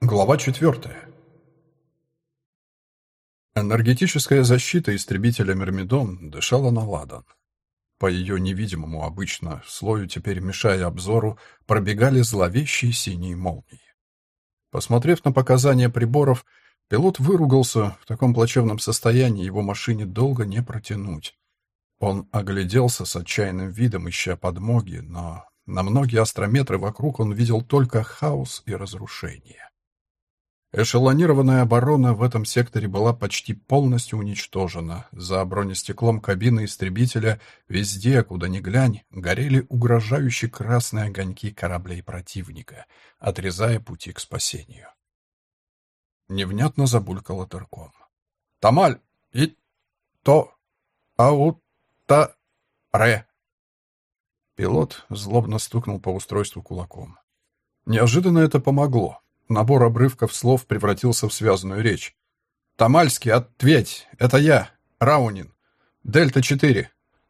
Глава четвертая. Энергетическая защита истребителя Мирмидон дышала на ладан. По ее невидимому обычно слою, теперь мешая обзору, пробегали зловещие синие молнии. Посмотрев на показания приборов, пилот выругался, в таком плачевном состоянии его машине долго не протянуть. Он огляделся с отчаянным видом, ища подмоги, но на многие астрометры вокруг он видел только хаос и разрушение. Эшелонированная оборона в этом секторе была почти полностью уничтожена. За бронестеклом кабины истребителя везде, куда ни глянь, горели угрожающие красные огоньки кораблей противника, отрезая пути к спасению. Невнятно забулькал Терком. «Тамаль! И... то... ау... та... ре...» Пилот злобно стукнул по устройству кулаком. Неожиданно это помогло. Набор обрывков слов превратился в связанную речь. «Тамальский, ответь! Это я, Раунин. Дельта-4».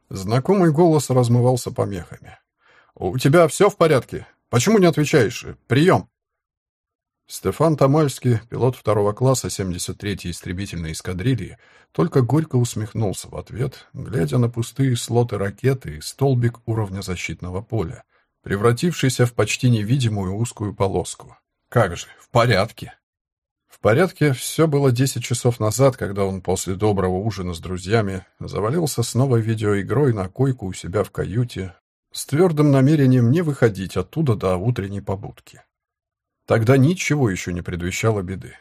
Знакомый голос размывался помехами. «У тебя все в порядке? Почему не отвечаешь? Прием!» Стефан Тамальский, пилот второго класса 73-й истребительной эскадрильи, только горько усмехнулся в ответ, глядя на пустые слоты ракеты и столбик уровня защитного поля, превратившийся в почти невидимую узкую полоску. Как же, в порядке. В порядке все было 10 часов назад, когда он после доброго ужина с друзьями завалился с новой видеоигрой на койку у себя в каюте с твердым намерением не выходить оттуда до утренней побудки. Тогда ничего еще не предвещало беды.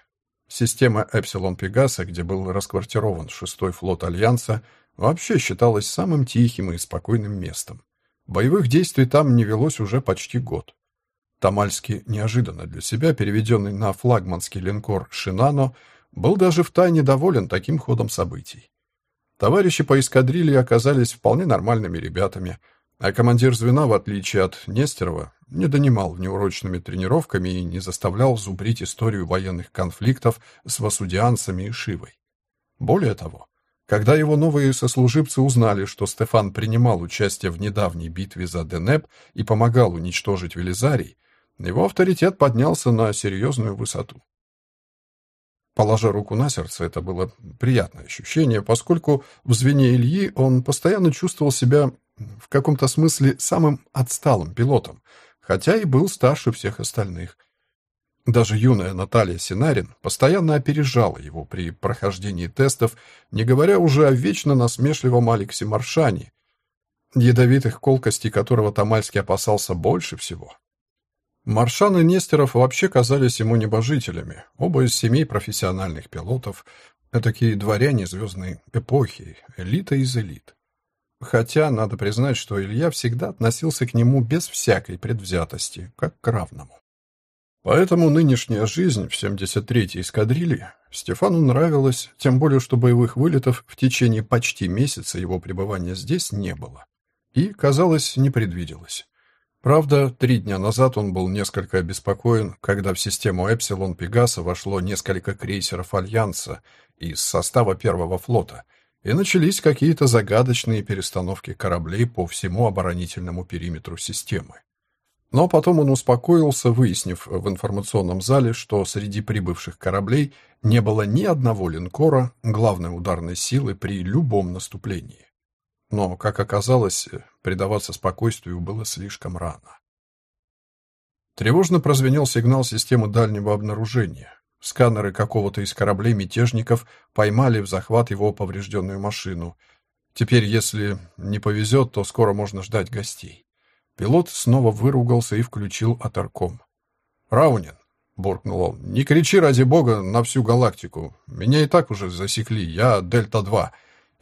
Система Эпсилон Пегаса, где был расквартирован шестой флот Альянса, вообще считалась самым тихим и спокойным местом. Боевых действий там не велось уже почти год. Тамальский, неожиданно для себя переведенный на флагманский линкор «Шинано», был даже втайне доволен таким ходом событий. Товарищи по эскадрилье оказались вполне нормальными ребятами, а командир звена, в отличие от Нестерова, не донимал неурочными тренировками и не заставлял зубрить историю военных конфликтов с васудианцами и Шивой. Более того, когда его новые сослуживцы узнали, что Стефан принимал участие в недавней битве за Денеп и помогал уничтожить Велизарий, его авторитет поднялся на серьезную высоту. Положа руку на сердце, это было приятное ощущение, поскольку в звене Ильи он постоянно чувствовал себя в каком-то смысле самым отсталым пилотом, хотя и был старше всех остальных. Даже юная Наталья Синарин постоянно опережала его при прохождении тестов, не говоря уже о вечно насмешливом Алексе Маршане, ядовитых колкостей которого Тамальский опасался больше всего. Маршан и Нестеров вообще казались ему небожителями, оба из семей профессиональных пилотов, такие дворяне звездной эпохи, элита из элит. Хотя, надо признать, что Илья всегда относился к нему без всякой предвзятости, как к равному. Поэтому нынешняя жизнь в 73-й эскадрилье Стефану нравилась, тем более, что боевых вылетов в течение почти месяца его пребывания здесь не было. И, казалось, не предвиделось. Правда, три дня назад он был несколько обеспокоен, когда в систему Эпсилон Пегаса вошло несколько крейсеров Альянса из состава Первого флота, и начались какие-то загадочные перестановки кораблей по всему оборонительному периметру системы. Но потом он успокоился, выяснив в информационном зале, что среди прибывших кораблей не было ни одного линкора главной ударной силы при любом наступлении. Но, как оказалось, предаваться спокойствию было слишком рано. Тревожно прозвенел сигнал системы дальнего обнаружения. Сканеры какого-то из кораблей мятежников поймали в захват его поврежденную машину. Теперь, если не повезет, то скоро можно ждать гостей. Пилот снова выругался и включил аторком. «Раунин», — буркнул он, — «не кричи ради бога на всю галактику. Меня и так уже засекли. Я Дельта-2.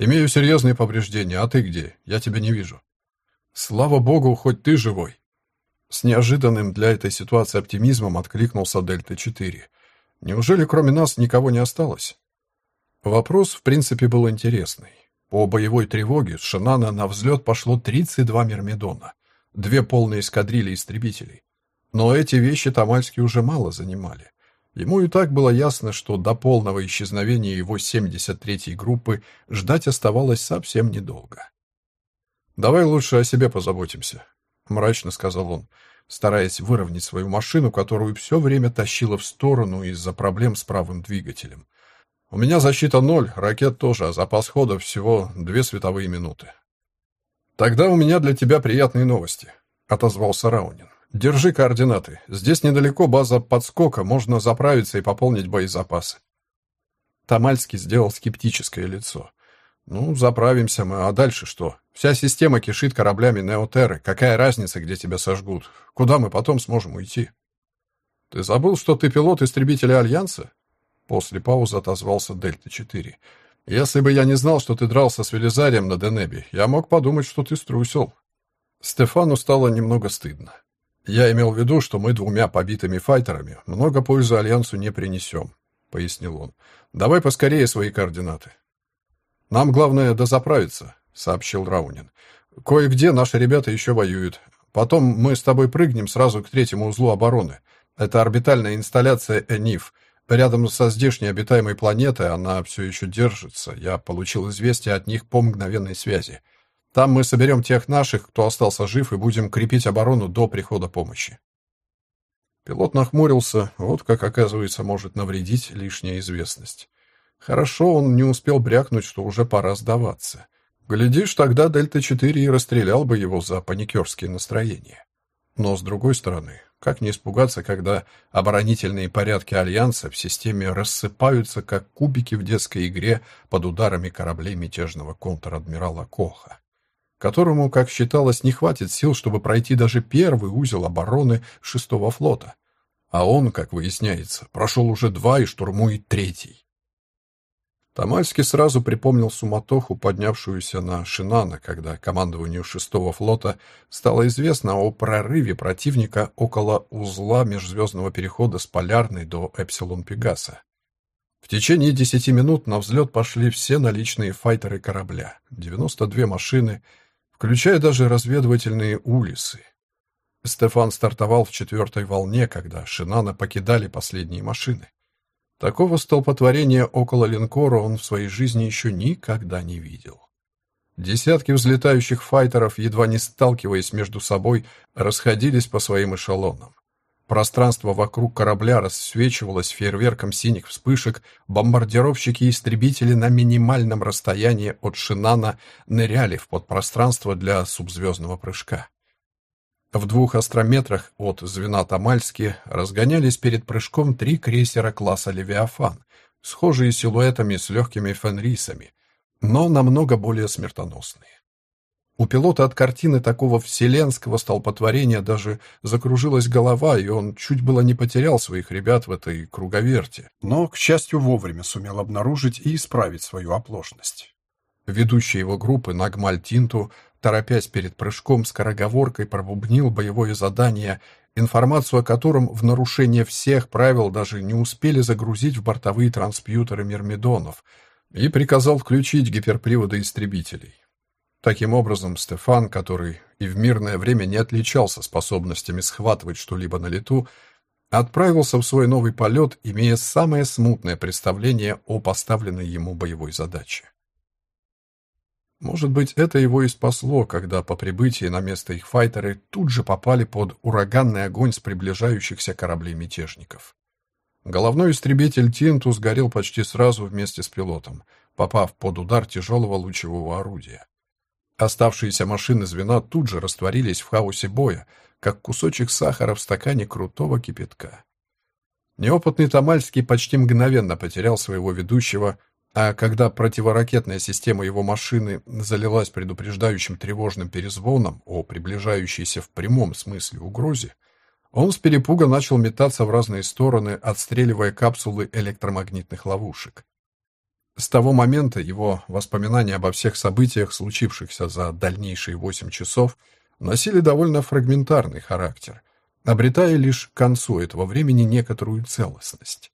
Имею серьезные повреждения, а ты где? Я тебя не вижу. Слава богу, хоть ты живой. С неожиданным для этой ситуации оптимизмом откликнулся Дельта-4. Неужели кроме нас никого не осталось? Вопрос, в принципе, был интересный. По боевой тревоге с Шинана на взлет пошло 32 Мирмидона, две полные эскадрильи истребителей. Но эти вещи Тамальский уже мало занимали. Ему и так было ясно, что до полного исчезновения его 73-й группы ждать оставалось совсем недолго. «Давай лучше о себе позаботимся», — мрачно сказал он, стараясь выровнять свою машину, которую все время тащило в сторону из-за проблем с правым двигателем. «У меня защита ноль, ракет тоже, а запас хода всего две световые минуты». «Тогда у меня для тебя приятные новости», — отозвался Раунин. Держи координаты. Здесь недалеко база подскока, можно заправиться и пополнить боезапасы. Тамальский сделал скептическое лицо. Ну, заправимся мы, а дальше что? Вся система кишит кораблями Неотерры. Какая разница, где тебя сожгут? Куда мы потом сможем уйти? Ты забыл, что ты пилот истребителя Альянса? После паузы отозвался Дельта-4. Если бы я не знал, что ты дрался с Велизарием на Денебе, я мог подумать, что ты струсил. Стефану стало немного стыдно. «Я имел в виду, что мы двумя побитыми файтерами много пользы Альянсу не принесем», — пояснил он. «Давай поскорее свои координаты». «Нам главное дозаправиться», — сообщил Раунин. «Кое-где наши ребята еще воюют. Потом мы с тобой прыгнем сразу к третьему узлу обороны. Это орбитальная инсталляция «Эниф». Рядом со здешней обитаемой планетой она все еще держится. Я получил известие от них по мгновенной связи. Там мы соберем тех наших, кто остался жив, и будем крепить оборону до прихода помощи. Пилот нахмурился, вот как, оказывается, может навредить лишняя известность. Хорошо, он не успел брякнуть, что уже пора сдаваться. Глядишь, тогда Дельта-4 и расстрелял бы его за паникерские настроения. Но, с другой стороны, как не испугаться, когда оборонительные порядки Альянса в системе рассыпаются, как кубики в детской игре под ударами кораблей мятежного контр-адмирала Коха? Которому, как считалось, не хватит сил, чтобы пройти даже первый узел обороны шестого флота. А он, как выясняется, прошел уже два и штурмует третий. Тамальский сразу припомнил суматоху, поднявшуюся на Шинана, когда командованию шестого флота стало известно о прорыве противника около узла межзвездного перехода с Полярной до Эпсилон-Пегаса. В течение десяти минут на взлет пошли все наличные файтеры корабля, 92 машины, включая даже разведывательные улисы. Стефан стартовал в четвертой волне, когда Шинана покидали последние машины. Такого столпотворения около линкора он в своей жизни еще никогда не видел. Десятки взлетающих файтеров, едва не сталкиваясь между собой, расходились по своим эшелонам. Пространство вокруг корабля рассвечивалось фейерверком синих вспышек, бомбардировщики и истребители на минимальном расстоянии от Шинана ныряли в подпространство для субзвездного прыжка. В двух астрометрах от звена Тамальски разгонялись перед прыжком три крейсера класса «Левиафан», схожие силуэтами с легкими фенрисами, но намного более смертоносные. У пилота от картины такого вселенского столпотворения даже закружилась голова, и он чуть было не потерял своих ребят в этой круговерте, но, к счастью, вовремя сумел обнаружить и исправить свою оплошность. Ведущий его группы Нагмаль Тинту, торопясь перед прыжком, скороговоркой пробубнил боевое задание, информацию о котором в нарушение всех правил даже не успели загрузить в бортовые транспьютеры Мирмидонов, и приказал включить гиперприводы истребителей. Таким образом, Стефан, который и в мирное время не отличался способностями схватывать что-либо на лету, отправился в свой новый полет, имея самое смутное представление о поставленной ему боевой задаче. Может быть, это его и спасло, когда по прибытии на место их файтеры тут же попали под ураганный огонь с приближающихся кораблей мятежников. Головной истребитель Тинту сгорел почти сразу вместе с пилотом, попав под удар тяжелого лучевого орудия. Оставшиеся машины звена тут же растворились в хаосе боя, как кусочек сахара в стакане крутого кипятка. Неопытный Тамальский почти мгновенно потерял своего ведущего, а когда противоракетная система его машины залилась предупреждающим тревожным перезвоном о приближающейся в прямом смысле угрозе, он с перепуга начал метаться в разные стороны, отстреливая капсулы электромагнитных ловушек. С того момента его воспоминания обо всех событиях, случившихся за дальнейшие восемь часов, носили довольно фрагментарный характер, обретая лишь к концу этого времени некоторую целостность.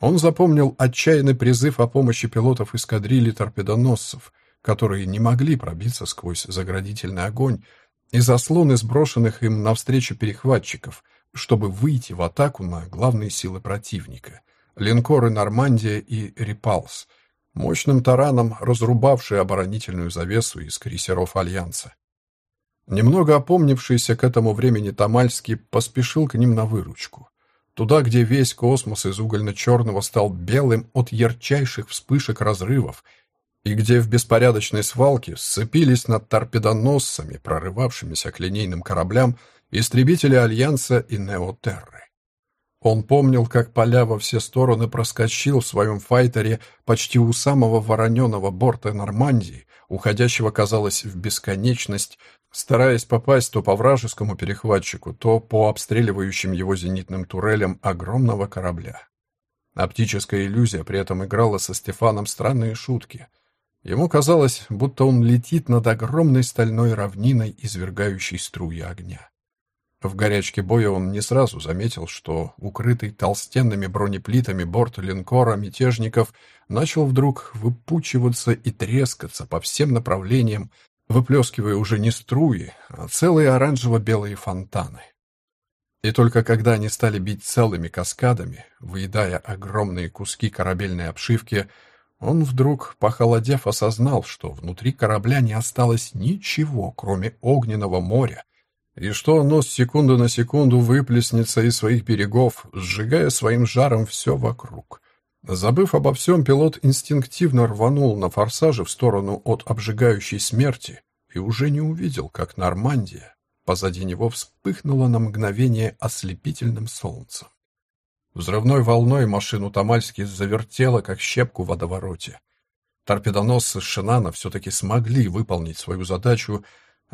Он запомнил отчаянный призыв о помощи пилотов эскадрильи торпедоносцев, которые не могли пробиться сквозь заградительный огонь и заслоны сброшенных им навстречу перехватчиков, чтобы выйти в атаку на главные силы противника — линкоры «Нормандия» и «Репалс», мощным тараном разрубавшие оборонительную завесу из крейсеров Альянса. Немного опомнившийся к этому времени Тамальский поспешил к ним на выручку. Туда, где весь космос из угольно-черного стал белым от ярчайших вспышек разрывов, и где в беспорядочной свалке сцепились над торпедоносцами, прорывавшимися к линейным кораблям, истребители Альянса и Неотерры. Он помнил, как поля во все стороны проскочил в своем файтере почти у самого вороненого борта Нормандии, уходящего, казалось, в бесконечность, стараясь попасть то по вражескому перехватчику, то по обстреливающим его зенитным турелям огромного корабля. Оптическая иллюзия при этом играла со Стефаном странные шутки. Ему казалось, будто он летит над огромной стальной равниной, извергающей струи огня. В горячке боя он не сразу заметил, что укрытый толстенными бронеплитами борт линкора мятежников начал вдруг выпучиваться и трескаться по всем направлениям, выплескивая уже не струи, а целые оранжево-белые фонтаны. И только когда они стали бить целыми каскадами, выедая огромные куски корабельной обшивки, он вдруг, похолодев, осознал, что внутри корабля не осталось ничего, кроме огненного моря, и что оно с секунды на секунду выплеснется из своих берегов, сжигая своим жаром все вокруг. Забыв обо всем, пилот инстинктивно рванул на форсаже в сторону от обжигающей смерти и уже не увидел, как Нормандия позади него вспыхнула на мгновение ослепительным солнцем. Взрывной волной машину Тамальски завертело, как щепку в водовороте. Торпедоносцы Шинана все-таки смогли выполнить свою задачу.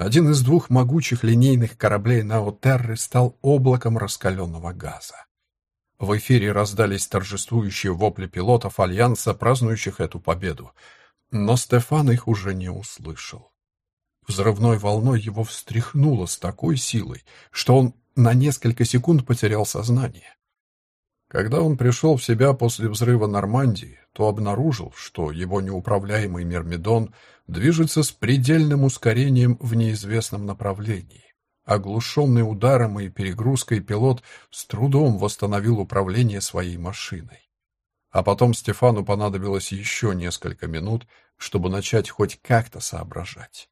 Один из двух могучих линейных кораблей Наотерры стал облаком раскаленного газа. В эфире раздались торжествующие вопли пилотов Альянса, празднующих эту победу. Но Стефан их уже не услышал. Взрывной волной его встряхнуло с такой силой, что он на несколько секунд потерял сознание. Когда он пришел в себя после взрыва Нормандии, то обнаружил, что его неуправляемый Мермидон движется с предельным ускорением в неизвестном направлении. Оглушенный ударом и перегрузкой пилот с трудом восстановил управление своей машиной. А потом Стефану понадобилось еще несколько минут, чтобы начать хоть как-то соображать.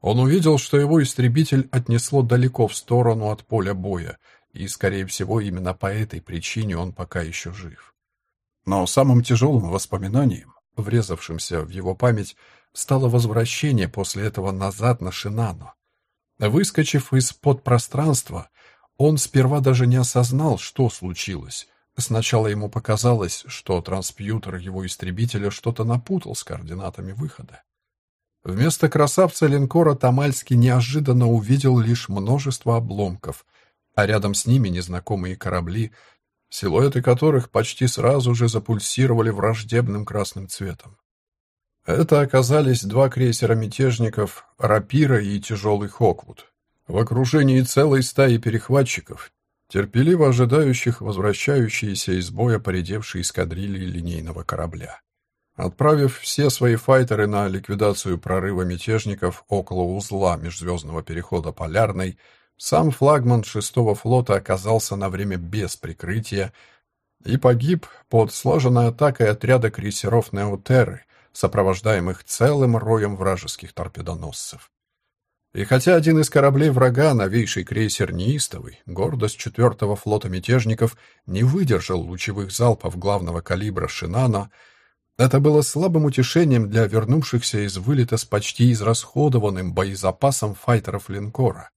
Он увидел, что его истребитель отнесло далеко в сторону от поля боя, и, скорее всего, именно по этой причине он пока еще жив. Но самым тяжелым воспоминанием, врезавшимся в его память, стало возвращение после этого назад на Шинано, Выскочив из-под пространства, он сперва даже не осознал, что случилось. Сначала ему показалось, что транспьютер его истребителя что-то напутал с координатами выхода. Вместо красавца линкора Тамальский неожиданно увидел лишь множество обломков, а рядом с ними незнакомые корабли, силуэты которых почти сразу же запульсировали враждебным красным цветом. Это оказались два крейсера мятежников «Рапира» и «Тяжелый Хоквуд». В окружении целой стаи перехватчиков, терпеливо ожидающих возвращающиеся из боя поредевшие эскадрильи линейного корабля. Отправив все свои файтеры на ликвидацию прорыва мятежников около узла межзвездного перехода Полярной, сам флагман шестого флота оказался на время без прикрытия и погиб под слаженной атакой отряда крейсеров Неотерры, сопровождаемых целым роем вражеских торпедоносцев. И хотя один из кораблей врага, новейший крейсер «Неистовый», гордость четвертого флота мятежников, не выдержал лучевых залпов главного калибра «Шинана», это было слабым утешением для вернувшихся из вылета с почти израсходованным боезапасом файтеров линкора.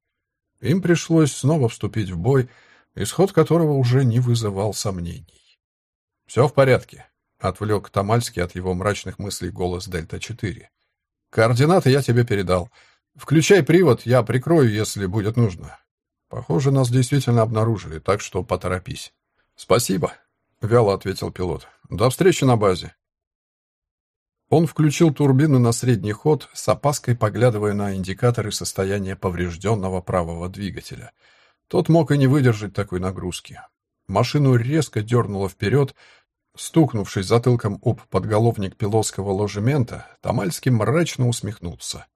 Им пришлось снова вступить в бой, исход которого уже не вызывал сомнений. «Все в порядке», Отвлек Тамальский от его мрачных мыслей голос Дельта-4. «Координаты я тебе передал. Включай привод, я прикрою, если будет нужно. Похоже, нас действительно обнаружили, так что поторопись». «Спасибо», — вяло ответил пилот. «До встречи на базе». Он включил турбину на средний ход, с опаской поглядывая на индикаторы состояния поврежденного правого двигателя. Тот мог и не выдержать такой нагрузки. Машину резко дернуло вперед, Стукнувшись затылком об подголовник пилотского ложемента, Тамальский мрачно усмехнулся.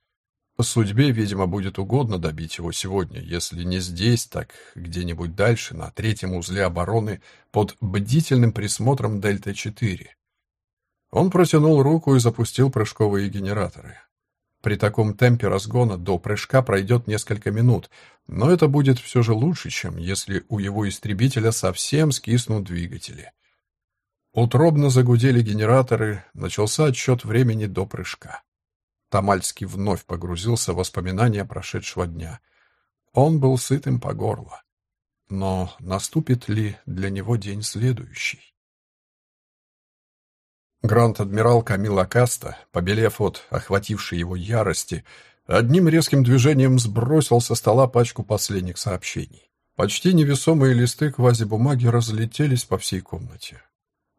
Судьбе, видимо, будет угодно добить его сегодня, если не здесь, так где-нибудь дальше, на третьем узле обороны, под бдительным присмотром Дельта-4. Он протянул руку и запустил прыжковые генераторы. При таком темпе разгона до прыжка пройдет несколько минут, но это будет все же лучше, чем если у его истребителя совсем скиснут двигатели. Утробно загудели генераторы, начался отсчет времени до прыжка. Тамальский вновь погрузился в воспоминания прошедшего дня. Он был сытым по горло. Но наступит ли для него день следующий? Гранд-адмирал Камил Акаста, побелев от охватившей его ярости, одним резким движением сбросил со стола пачку последних сообщений. Почти невесомые листы квазибумаги разлетелись по всей комнате.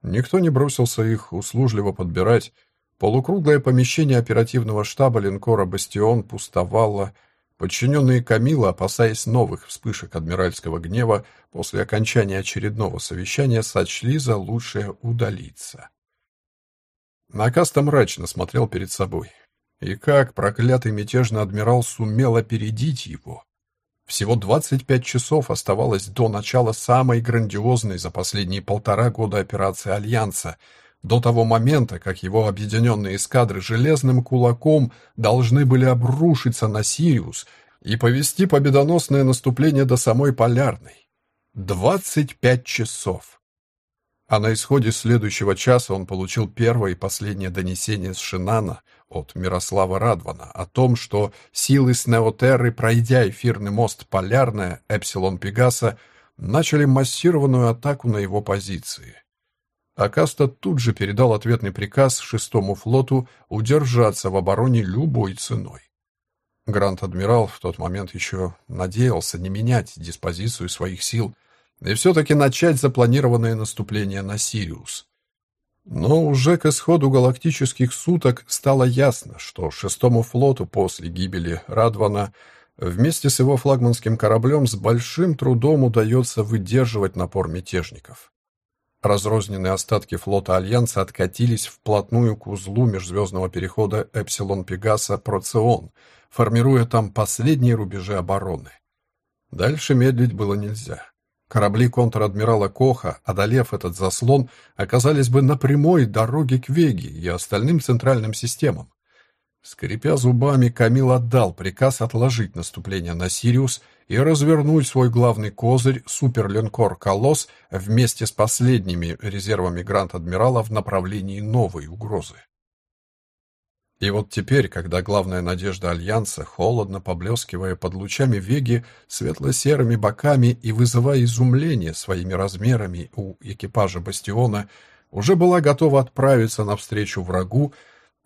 Никто не бросился их услужливо подбирать, Полукруглое помещение оперативного штаба линкора «Бастион» пустовало. Подчиненные Камила, опасаясь новых вспышек адмиральского гнева, после окончания очередного совещания сочли за лучшее удалиться. Накаста мрачно смотрел перед собой. И как проклятый мятежный адмирал сумел опередить его? Всего 25 часов оставалось до начала самой грандиозной за последние полтора года операции Альянса — до того момента, как его объединенные эскадры железным кулаком должны были обрушиться на Сириус и повести победоносное наступление до самой Полярной. 25 часов. А на исходе следующего часа он получил первое и последнее донесение с Шинана от Мирослава Радвана о том, что силы с Неотерры, пройдя эфирный мост Полярная, Эпсилон Пегаса, начали массированную атаку на его позиции. Акаста тут же передал ответный приказ шестому флоту удержаться в обороне любой ценой. Гранд-адмирал в тот момент еще надеялся не менять диспозицию своих сил и все-таки начать запланированное наступление на Сириус. Но уже к исходу галактических суток стало ясно, что шестому флоту после гибели Радвана вместе с его флагманским кораблем с большим трудом удается выдерживать напор мятежников. Разрозненные остатки флота Альянса откатились вплотную к узлу межзвездного перехода Эпсилон-Пегаса-Процион, формируя там последние рубежи обороны. Дальше медлить было нельзя. Корабли контр-адмирала Коха, одолев этот заслон, оказались бы на прямой дороге к Веге и остальным центральным системам. Скрипя зубами, Камил отдал приказ отложить наступление на Сириус и развернуть свой главный козырь суперлинкор «Колосс» вместе с последними резервами Гранд-Адмирала в направлении новой угрозы. И вот теперь, когда главная надежда Альянса, холодно поблескивая под лучами Веги, светло-серыми боками и вызывая изумление своими размерами у экипажа «Бастиона», уже была готова отправиться навстречу врагу,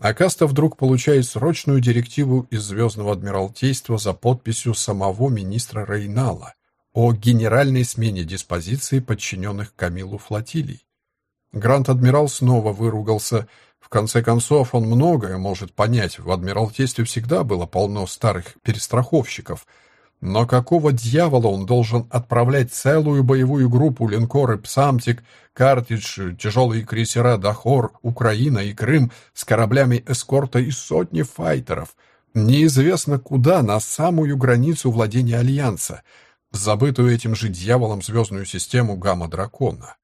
Акаста вдруг получает срочную директиву из Звездного Адмиралтейства за подписью самого министра Рейнала о генеральной смене диспозиции подчиненных Камилу флотилий. Гранд-адмирал снова выругался. В конце концов, он многое может понять. В Адмиралтействе всегда было полно старых перестраховщиков — но какого дьявола он должен отправлять целую боевую группу линкоры «Псамтик», «Картидж», тяжелые крейсера «Дахор», «Украина» и «Крым» с кораблями эскорта и сотни файтеров? Неизвестно куда, на самую границу владения Альянса, забытую этим же дьяволом звездную систему Гамма-Дракона.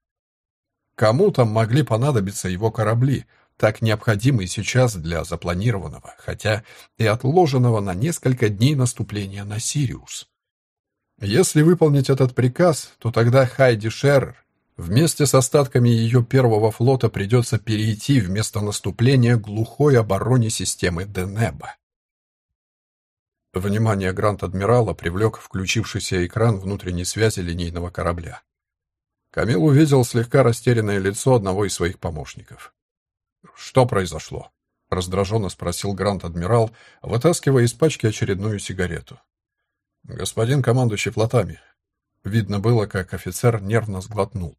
Кому там могли понадобиться его корабли — так необходимый сейчас для запланированного, хотя и отложенного на несколько дней наступления на Сириус. Если выполнить этот приказ, то тогда Хайди Шерр вместе с остатками ее первого флота придется перейти вместо наступления глухой обороне системы Денеба. Внимание Гранд-Адмирала привлек включившийся экран внутренней связи линейного корабля. Камил увидел слегка растерянное лицо одного из своих помощников. «Что произошло?» — раздраженно спросил Грант-адмирал, вытаскивая из пачки очередную сигарету. «Господин командующий флотами». Видно было, как офицер нервно сглотнул.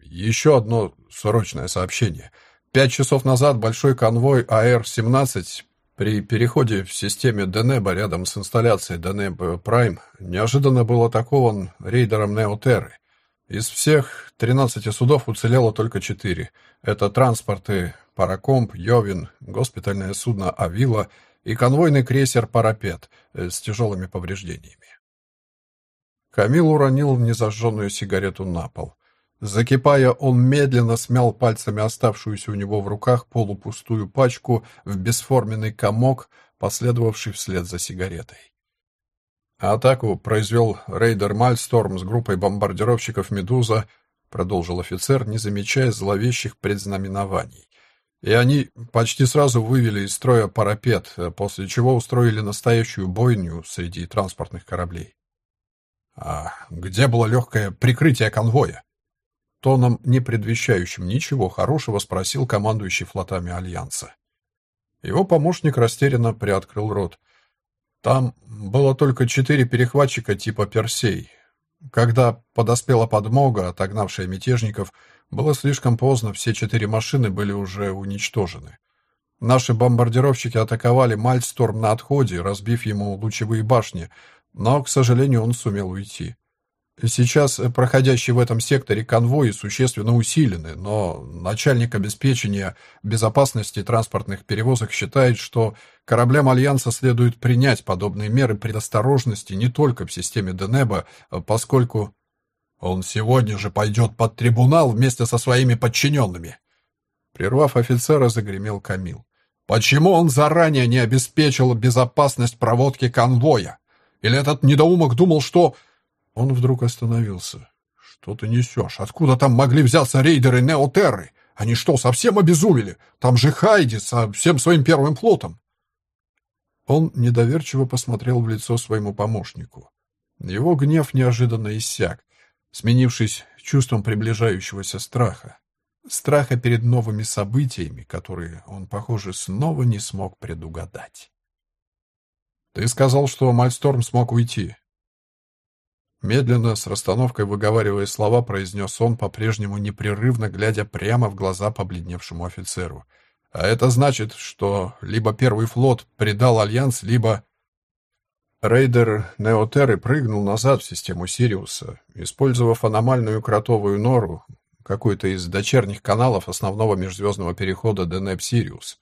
«Еще одно срочное сообщение. Пять часов назад большой конвой АР-17 при переходе в системе Денеба рядом с инсталляцией Денеб Прайм неожиданно был атакован рейдером Неотерры. Из всех 13 судов уцелело только четыре. Это транспорты Паракомп, Йовин, госпитальное судно Авила и конвойный крейсер «Парапет» э, с тяжелыми повреждениями. Камил уронил незажженную сигарету на пол. Закипая, он медленно смял пальцами оставшуюся у него в руках полупустую пачку в бесформенный комок, последовавший вслед за сигаретой. Атаку произвел рейдер Мальсторм с группой бомбардировщиков «Медуза», продолжил офицер, не замечая зловещих предзнаменований. И они почти сразу вывели из строя парапет, после чего устроили настоящую бойню среди транспортных кораблей. А где было легкое прикрытие конвоя? Тоном, не предвещающим ничего хорошего, спросил командующий флотами Альянса. Его помощник растерянно приоткрыл рот. Там было только четыре перехватчика типа «Персей». Когда подоспела подмога, отогнавшая мятежников, было слишком поздно, все четыре машины были уже уничтожены. Наши бомбардировщики атаковали Мальсторм на отходе, разбив ему лучевые башни, но, к сожалению, он сумел уйти. Сейчас проходящие в этом секторе конвои существенно усилены, но начальник обеспечения безопасности транспортных перевозок считает, что кораблям Альянса следует принять подобные меры предосторожности не только в системе Денеба, поскольку он сегодня же пойдет под трибунал вместе со своими подчиненными. Прервав офицера, загремел Камил. Почему он заранее не обеспечил безопасность проводки конвоя? Или этот недоумок думал, что... Он вдруг остановился. «Что ты несешь? Откуда там могли взяться рейдеры Неотерры? Они что, совсем обезумели? Там же Хайди со всем своим первым флотом!» Он недоверчиво посмотрел в лицо своему помощнику. Его гнев неожиданно иссяк, сменившись чувством приближающегося страха. Страха перед новыми событиями, которые он, похоже, снова не смог предугадать. «Ты сказал, что Мальсторм смог уйти», Медленно, с расстановкой выговаривая слова, произнес он, по-прежнему непрерывно глядя прямо в глаза побледневшему офицеру. «А это значит, что либо Первый флот предал Альянс, либо...» Рейдер Неотеры прыгнул назад в систему Сириуса, использовав аномальную кротовую нору, какой-то из дочерних каналов основного межзвездного перехода Денеб-Сириус.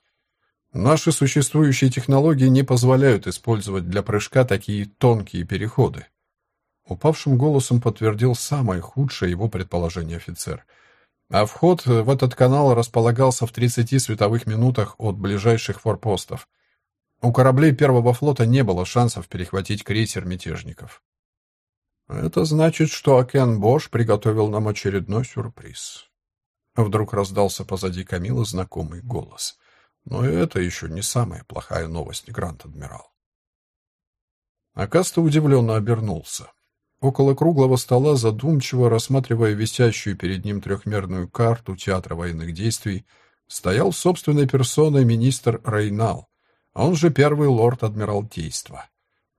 Наши существующие технологии не позволяют использовать для прыжка такие тонкие переходы. Упавшим голосом подтвердил самое худшее его предположение офицер. А вход в этот канал располагался в 30 световых минутах от ближайших форпостов. У кораблей Первого флота не было шансов перехватить крейсер мятежников. «Это значит, что Акен Бош приготовил нам очередной сюрприз». Вдруг раздался позади Камилы знакомый голос. Но это еще не самая плохая новость, Грант-адмирал. Акаста удивленно обернулся. Около круглого стола, задумчиво рассматривая висящую перед ним трехмерную карту театра военных действий, стоял собственной персоной министр Рейнал, он же первый лорд Адмиралтейства.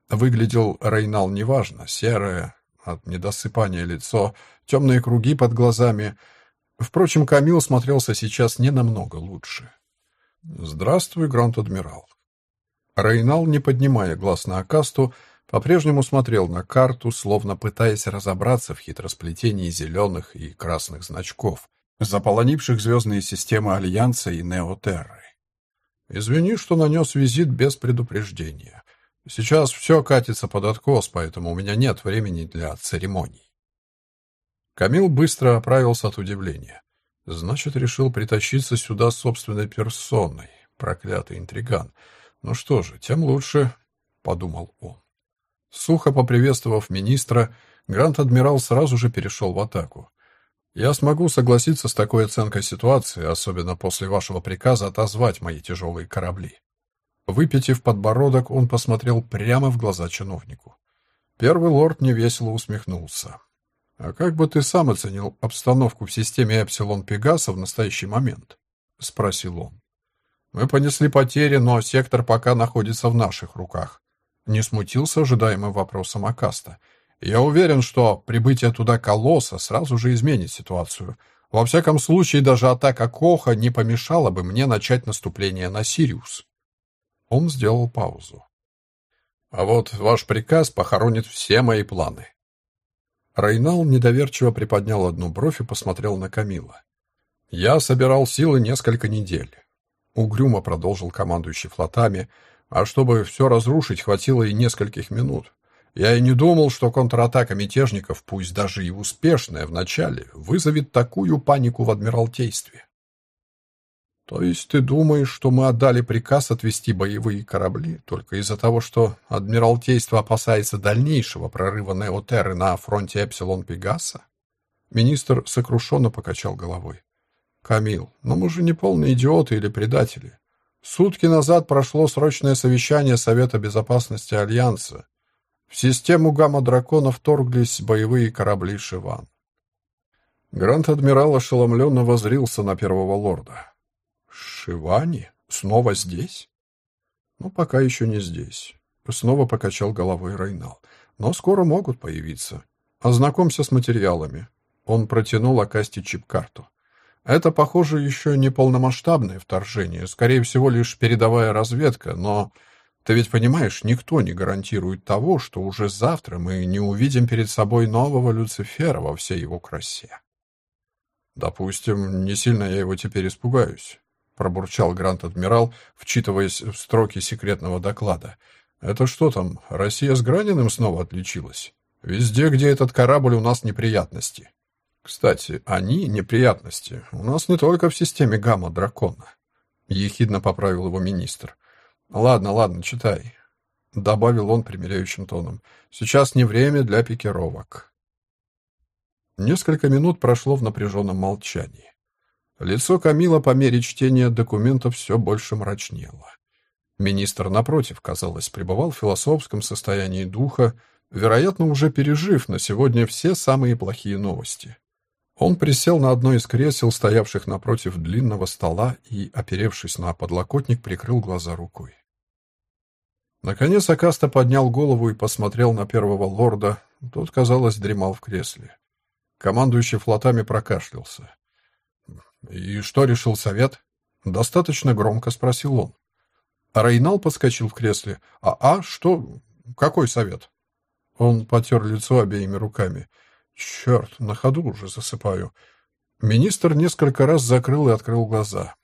Выглядел Рейнал неважно, серое, от недосыпания лицо, темные круги под глазами. Впрочем, Камил смотрелся сейчас не намного лучше. «Здравствуй, Гранд-адмирал». Рейнал, не поднимая глаз на Акасту, по-прежнему смотрел на карту, словно пытаясь разобраться в хитросплетении зеленых и красных значков, заполонивших звездные системы Альянса и Неотерры. «Извини, что нанес визит без предупреждения. Сейчас все катится под откос, поэтому у меня нет времени для церемоний». Камил быстро оправился от удивления. Значит, решил притащиться сюда собственной персоной, проклятый интриган. Ну что же, тем лучше, — подумал он. Сухо поприветствовав министра, Грант-адмирал сразу же перешел в атаку. «Я смогу согласиться с такой оценкой ситуации, особенно после вашего приказа отозвать мои тяжелые корабли». Выпитив подбородок, он посмотрел прямо в глаза чиновнику. Первый лорд невесело усмехнулся. «А как бы ты сам оценил обстановку в системе Эпсилон Пегаса в настоящий момент?» — спросил он. «Мы понесли потери, но сектор пока находится в наших руках. Не смутился ожидаемым вопросом Акаста. «Я уверен, что прибытие туда колосса сразу же изменит ситуацию. Во всяком случае, даже атака Коха не помешала бы мне начать наступление на Сириус». Он сделал паузу. «А вот ваш приказ похоронит все мои планы». Рейнал недоверчиво приподнял одну бровь и посмотрел на Камила. «Я собирал силы несколько недель», — угрюмо продолжил командующий флотами, — А чтобы все разрушить, хватило и нескольких минут. Я и не думал, что контратака мятежников, пусть даже и успешная в начале, вызовет такую панику в Адмиралтействе. То есть ты думаешь, что мы отдали приказ отвести боевые корабли только из-за того, что Адмиралтейство опасается дальнейшего прорыва Неотерры на фронте Эпсилон-Пегаса? Министр сокрушенно покачал головой. «Камил, но мы же не полные идиоты или предатели. Сутки назад прошло срочное совещание Совета Безопасности Альянса. В систему гамма-дракона вторглись боевые корабли «Шиван». Грант-адмирал ошеломленно возрился на первого лорда. «Шивани? Снова здесь?» «Ну, пока еще не здесь». Снова покачал головой Рейнал. «Но скоро могут появиться. Ознакомься с материалами». Он протянул Акасте чип-карту. «Это, похоже, еще не полномасштабное вторжение, скорее всего, лишь передовая разведка, но ты ведь понимаешь, никто не гарантирует того, что уже завтра мы не увидим перед собой нового Люцифера во всей его красе». «Допустим, не сильно я его теперь испугаюсь пробурчал Грант-адмирал, вчитываясь в строки секретного доклада. «Это что там, Россия с Граниным снова отличилась? Везде, где этот корабль, у нас неприятности». «Кстати, они неприятности. У нас не только в системе гамма-дракона», — ехидно поправил его министр. «Ладно, ладно, читай», — добавил он примиряющим тоном. «Сейчас не время для пикировок». Несколько минут прошло в напряженном молчании. Лицо Камила по мере чтения документов все больше мрачнело. Министр, напротив, казалось, пребывал в философском состоянии духа, вероятно, уже пережив на сегодня все самые плохие новости. Он присел на одно из кресел, стоявших напротив длинного стола, и, оперевшись на подлокотник, прикрыл глаза рукой. Наконец Акаста поднял голову и посмотрел на первого лорда. Тот, казалось, дремал в кресле. Командующий флотами прокашлялся. «И что решил совет?» Достаточно громко спросил он. А Рейнал подскочил в кресле. «А, а, что? Какой совет?» Он потер лицо обеими руками. «Черт, на ходу уже засыпаю». Министр несколько раз закрыл и открыл глаза.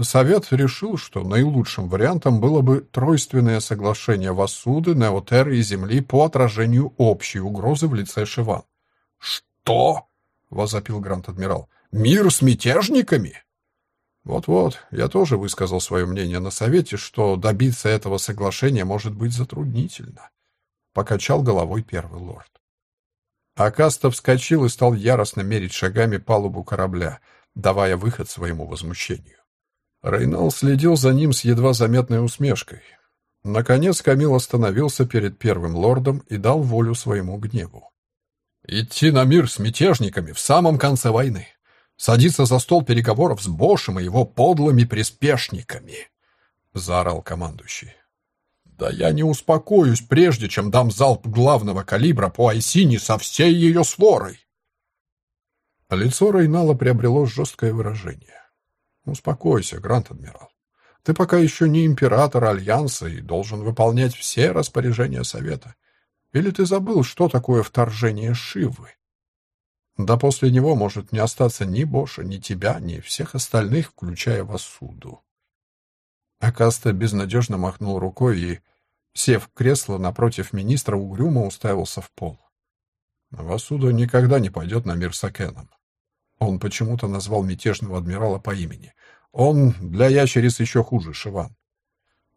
Совет решил, что наилучшим вариантом было бы тройственное соглашение Вассуды, Неотеры и Земли по отражению общей угрозы в лице Шиван. «Что?» — возопил Грант-адмирал. Мир с мятежниками? Вот-вот, я тоже высказал свое мнение на совете, что добиться этого соглашения может быть затруднительно. Покачал головой первый лорд. Акаста вскочил и стал яростно мерить шагами палубу корабля, давая выход своему возмущению. Рейнал следил за ним с едва заметной усмешкой. Наконец Камил остановился перед первым лордом и дал волю своему гневу. «Идти на мир с мятежниками в самом конце войны садиться за стол переговоров с Бошем и его подлыми приспешниками!» — заорал командующий. «Да я не успокоюсь, прежде чем дам залп главного калибра по Айсине со всей ее сворой!» Лицо Рейнала приобрело жесткое выражение. «Успокойся, Грант-адмирал. Ты пока еще не император Альянса и должен выполнять все распоряжения Совета. Или ты забыл, что такое вторжение Шивы?» Да после него может не остаться ни Боша, ни тебя, ни всех остальных, включая Васуду. Акаста безнадежно махнул рукой и, сев в кресло напротив министра, угрюмо уставился в пол. Васуда никогда не пойдет на мир с Акеном. Он почему-то назвал мятежного адмирала по имени. Он для ящериц еще хуже, Шиван.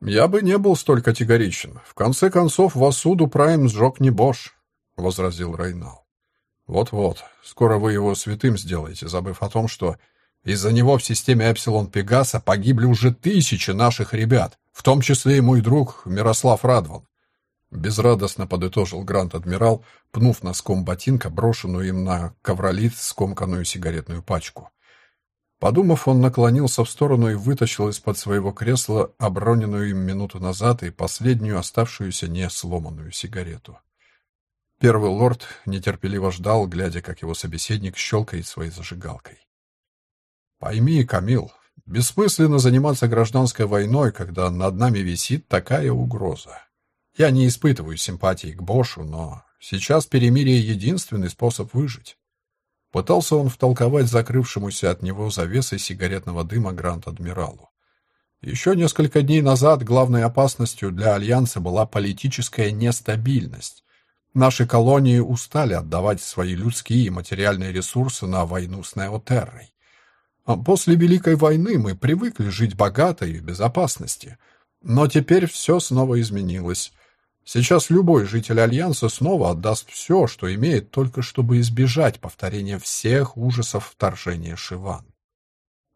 «Я бы не был столь категоричен. В конце концов, Васуду Прайм сжег не Бош», — возразил Рейнал. Вот-вот, скоро вы его святым сделаете, забыв о том, что из-за него в системе Эпсилон Пегаса погибли уже тысячи наших ребят, в том числе и мой друг Мирослав Радван. Безрадостно подытожил Грант-адмирал, пнув носком ботинка брошенную им на ковролит скомканную сигаретную пачку. Подумав, он наклонился в сторону и вытащил из-под своего кресла оброненную им минуту назад и последнюю оставшуюся не сломанную сигарету. Первый лорд нетерпеливо ждал, глядя, как его собеседник щелкает своей зажигалкой. «Пойми, Камил, бессмысленно заниматься гражданской войной, когда над нами висит такая угроза. Я не испытываю симпатии к Бошу, но сейчас перемирие — единственный способ выжить». Пытался он втолковать закрывшемуся от него завесой сигаретного дыма Гранд-адмиралу. Еще несколько дней назад главной опасностью для Альянса была политическая нестабильность. Наши колонии устали отдавать свои людские и материальные ресурсы на войну с Неотеррой. А после Великой войны мы привыкли жить богато и в безопасности. Но теперь все снова изменилось. Сейчас любой житель Альянса снова отдаст все, что имеет, только чтобы избежать повторения всех ужасов вторжения Шиван.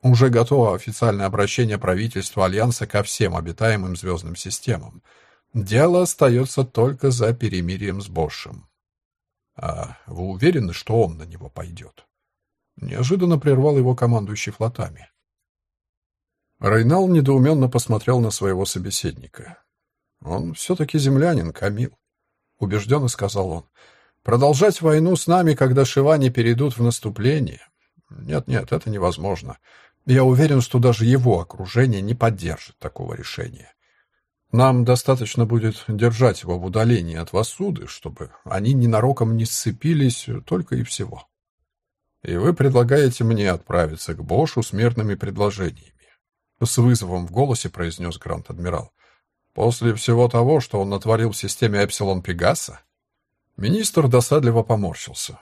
Уже готово официальное обращение правительства Альянса ко всем обитаемым звездным системам. Дело остается только за перемирием с Бошем. А вы уверены, что он на него пойдет? Неожиданно прервал его командующий флотами. Рейнал недоуменно посмотрел на своего собеседника. «Он все-таки землянин, Камил», — убежденно сказал он. «Продолжать войну с нами, когда шиване перейдут в наступление? Нет-нет, это невозможно. Я уверен, что даже его окружение не поддержит такого решения. Нам достаточно будет держать его в удалении от Васуды, чтобы они ненароком не сцепились только и всего. И вы предлагаете мне отправиться к Бошу с мирными предложениями. С вызовом в голосе произнес Грант-адмирал. После всего того, что он натворил в системе Эпсилон Пегаса? Министр досадливо поморщился.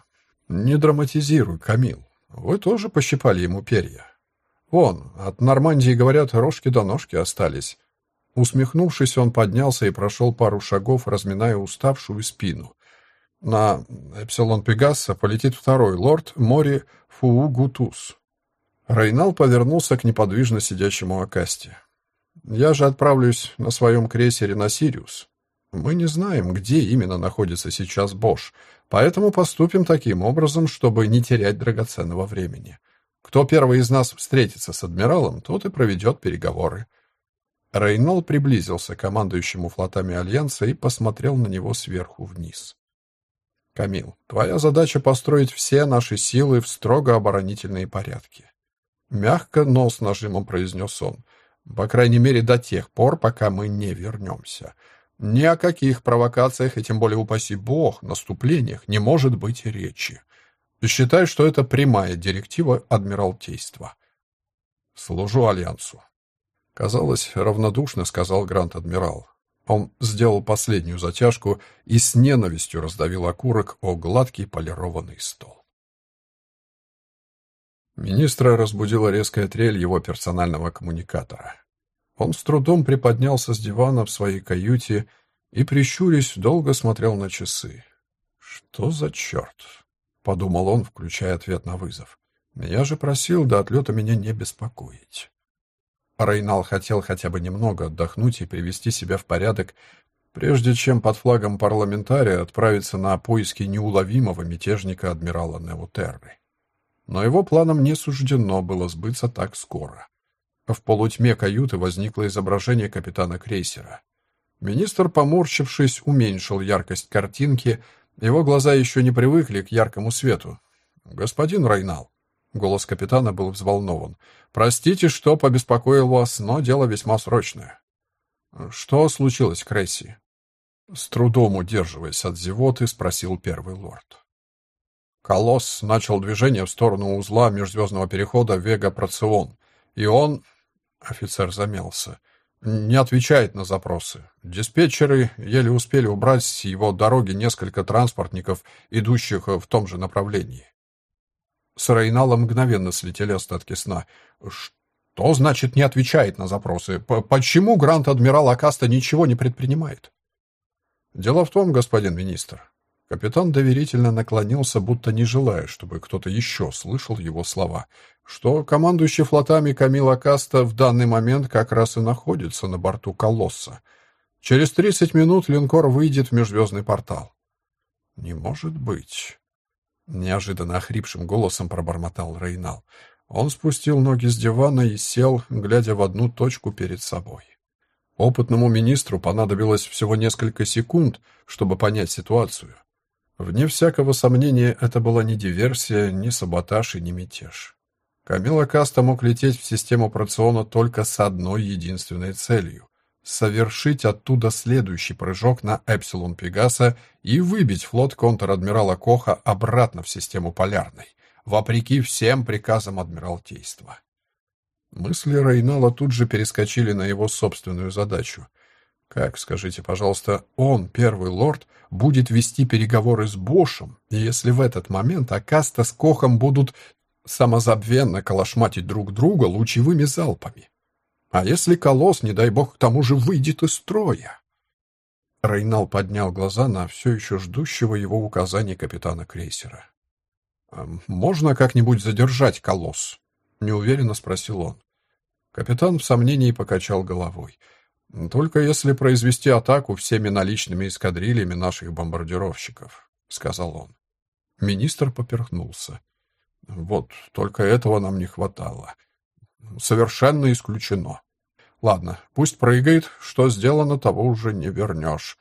Не драматизируй, Камил. Вы тоже пощипали ему перья. Вон, от Нормандии, говорят, рожки до ножки остались. Усмехнувшись, он поднялся и прошел пару шагов, разминая уставшую спину. На Эпсилон Пегаса полетит второй лорд Мори Фуугутус. Рейнал повернулся к неподвижно сидящему Акасте. «Я же отправлюсь на своем крейсере на Сириус. Мы не знаем, где именно находится сейчас Бош, поэтому поступим таким образом, чтобы не терять драгоценного времени. Кто первый из нас встретится с адмиралом, тот и проведет переговоры. Рейнол приблизился к командующему флотами Альянса и посмотрел на него сверху вниз. «Камил, твоя задача построить все наши силы в строго оборонительные порядки». Мягко, но с нажимом произнес он. «По крайней мере, до тех пор, пока мы не вернемся. Ни о каких провокациях, и тем более, упаси бог, наступлениях не может быть речи. Считаю, что это прямая директива Адмиралтейства. Служу Альянсу. Казалось, равнодушно сказал Грант-адмирал. Он сделал последнюю затяжку и с ненавистью раздавил окурок о гладкий полированный стол. Министра разбудила резкая трель его персонального коммуникатора. Он с трудом приподнялся с дивана в своей каюте и, прищурясь, долго смотрел на часы. Что за черт? подумал он, включая ответ на вызов. Я же просил до отлета меня не беспокоить. Рейнал хотел хотя бы немного отдохнуть и привести себя в порядок, прежде чем под флагом парламентария отправиться на поиски неуловимого мятежника адмирала Неутерры. Но его планам не суждено было сбыться так скоро. В полутьме каюты возникло изображение капитана крейсера. Министр, поморщившись, уменьшил яркость картинки, его глаза еще не привыкли к яркому свету. «Господин Райнал», — голос капитана был взволнован, — «простите, что побеспокоил вас, но дело весьма срочное». «Что случилось, Кресси?» С трудом удерживаясь от зевоты, спросил первый лорд. Колосс начал движение в сторону узла межзвездного перехода Вега-Процион, и он... Офицер замялся не отвечает на запросы. Диспетчеры еле успели убрать с его дороги несколько транспортников, идущих в том же направлении. С Рейнала мгновенно слетели остатки сна. Что значит не отвечает на запросы? Почему Грант-адмирал Акаста ничего не предпринимает? Дело в том, господин министр, Капитан доверительно наклонился, будто не желая, чтобы кто-то еще слышал его слова, что командующий флотами Камила Каста в данный момент как раз и находится на борту Колосса. Через 30 минут линкор выйдет в межзвездный портал. «Не может быть!» Неожиданно охрипшим голосом пробормотал Рейнал. Он спустил ноги с дивана и сел, глядя в одну точку перед собой. Опытному министру понадобилось всего несколько секунд, чтобы понять ситуацию. Вне всякого сомнения, это была не диверсия, не саботаж и не мятеж. Камила Каста мог лететь в систему операциона только с одной единственной целью — совершить оттуда следующий прыжок на Эпсилон Пегаса и выбить флот контр-адмирала Коха обратно в систему Полярной, вопреки всем приказам Адмиралтейства. Мысли Рейнала тут же перескочили на его собственную задачу. Как, скажите, пожалуйста, он, первый лорд, будет вести переговоры с Бошем, если в этот момент Акаста с Кохом будут самозабвенно калашматить друг друга лучевыми залпами? А если колосс, не дай бог, к тому же выйдет из строя? Рейнал поднял глаза на все еще ждущего его указаний капитана крейсера. «Можно как-нибудь задержать колосс?» — неуверенно спросил он. Капитан в сомнении покачал головой. «Только если произвести атаку всеми наличными эскадрильями наших бомбардировщиков», — сказал он. Министр поперхнулся. «Вот, только этого нам не хватало. Совершенно исключено. Ладно, пусть прыгает, что сделано, того уже не вернешь».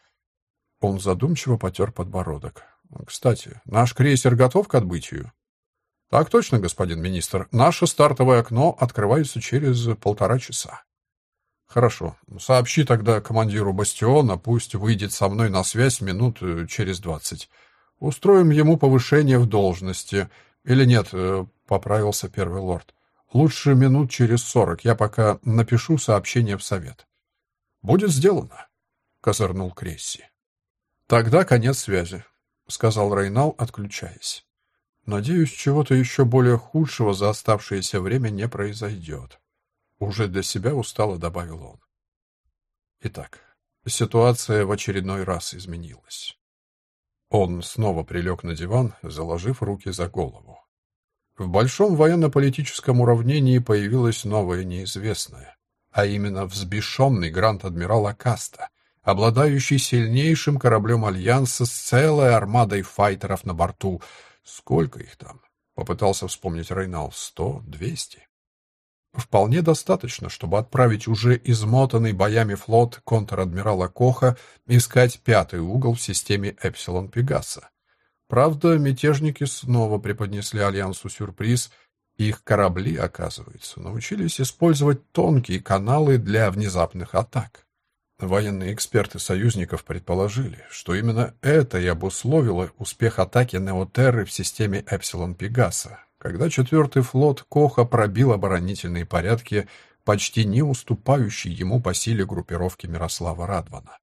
Он задумчиво потер подбородок. «Кстати, наш крейсер готов к отбытию?» «Так точно, господин министр. Наше стартовое окно открывается через полтора часа». «Хорошо. Сообщи тогда командиру бастиона, пусть выйдет со мной на связь минут э, через двадцать. Устроим ему повышение в должности. Или нет, э, поправился первый лорд. Лучше минут через сорок. Я пока напишу сообщение в совет». «Будет сделано», — козырнул Кресси. «Тогда конец связи», — сказал Рейнал, отключаясь. «Надеюсь, чего-то еще более худшего за оставшееся время не произойдет». Уже для себя устало добавил он. Итак, ситуация в очередной раз изменилась. Он снова прилег на диван, заложив руки за голову. В большом военно-политическом уравнении появилось новое неизвестное, а именно взбешенный грант-адмирал Акаста, обладающий сильнейшим кораблем Альянса с целой армадой файтеров на борту. Сколько их там? Попытался вспомнить Рейнал. Сто? Двести? Вполне достаточно, чтобы отправить уже измотанный боями флот контр-адмирала Коха искать пятый угол в системе Эпсилон Пегаса. Правда, мятежники снова преподнесли Альянсу сюрприз. Их корабли, оказывается, научились использовать тонкие каналы для внезапных атак. Военные эксперты союзников предположили, что именно это и обусловило успех атаки Неотерры в системе Эпсилон Пегаса, когда четвертый флот Коха пробил оборонительные порядки, почти не уступающие ему по силе группировки Мирослава Радвана.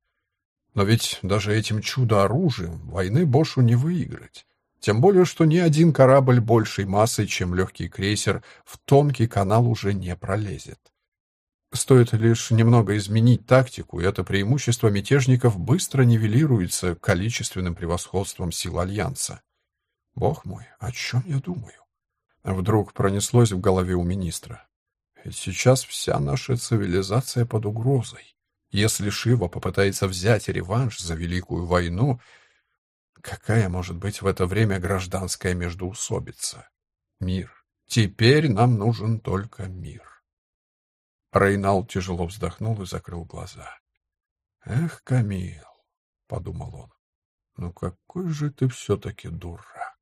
Но ведь даже этим чудо-оружием войны Бошу не выиграть. Тем более, что ни один корабль большей массой, чем легкий крейсер, в тонкий канал уже не пролезет. Стоит лишь немного изменить тактику, и это преимущество мятежников быстро нивелируется количественным превосходством сил Альянса. Бог мой, о чем я думаю? Вдруг пронеслось в голове у министра. Ведь сейчас вся наша цивилизация под угрозой. Если Шива попытается взять реванш за Великую войну, какая может быть в это время гражданская междоусобица? Мир. Теперь нам нужен только мир. Рейнал тяжело вздохнул и закрыл глаза. «Эх, Камил», — подумал он, — «ну какой же ты все-таки дурак».